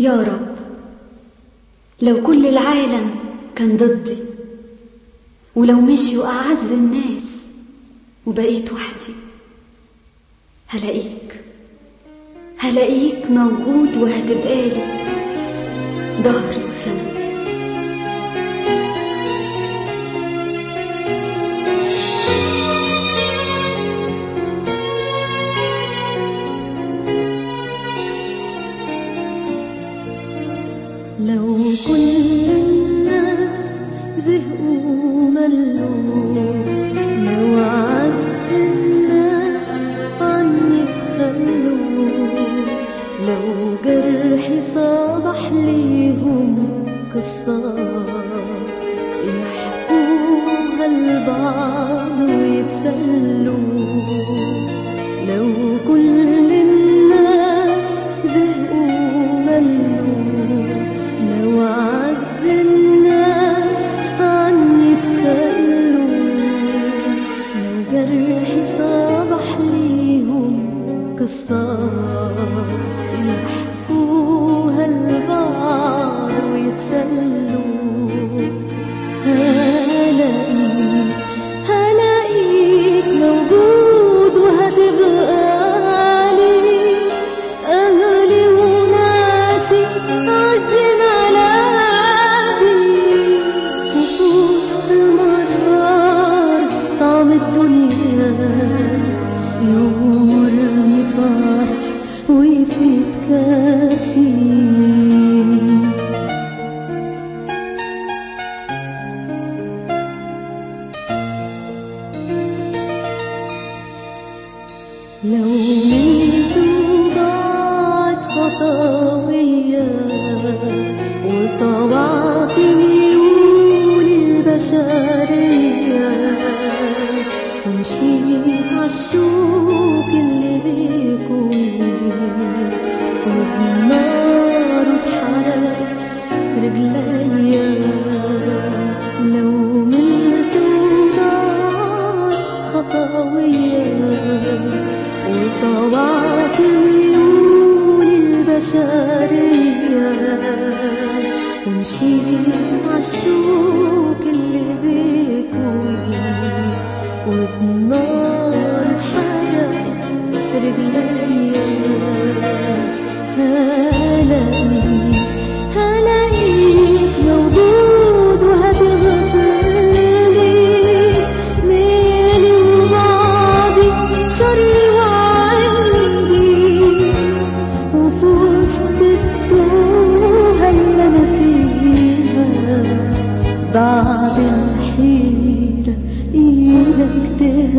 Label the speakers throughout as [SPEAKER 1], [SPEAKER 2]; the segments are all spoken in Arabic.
[SPEAKER 1] يا رب لو كل العالم كان ضدي ولو مشيوا أعز الناس وبقيت وحدي هلاقيك هلاقيك موجود وهتبقالي ظهري وسندي.
[SPEAKER 2] لو كل الناس زهقوا ملوا لو لو جرحي صبح ليهم قصة يحكوها لبعض ويتسلوا كاسي لو ميت وضاعت خطاوية وطوعت ميول البشرية ومشيت عالشوك اللي بيكوي ميول البشرية ومشيت عالشوك اللي بيكوي وبنار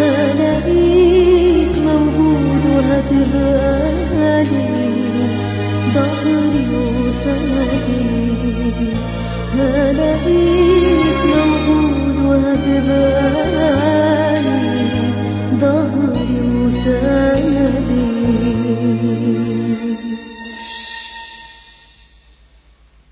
[SPEAKER 2] هلاقيك موجود وهتبقى لي ضهري وسندي هلاقيك موجود وهتبقى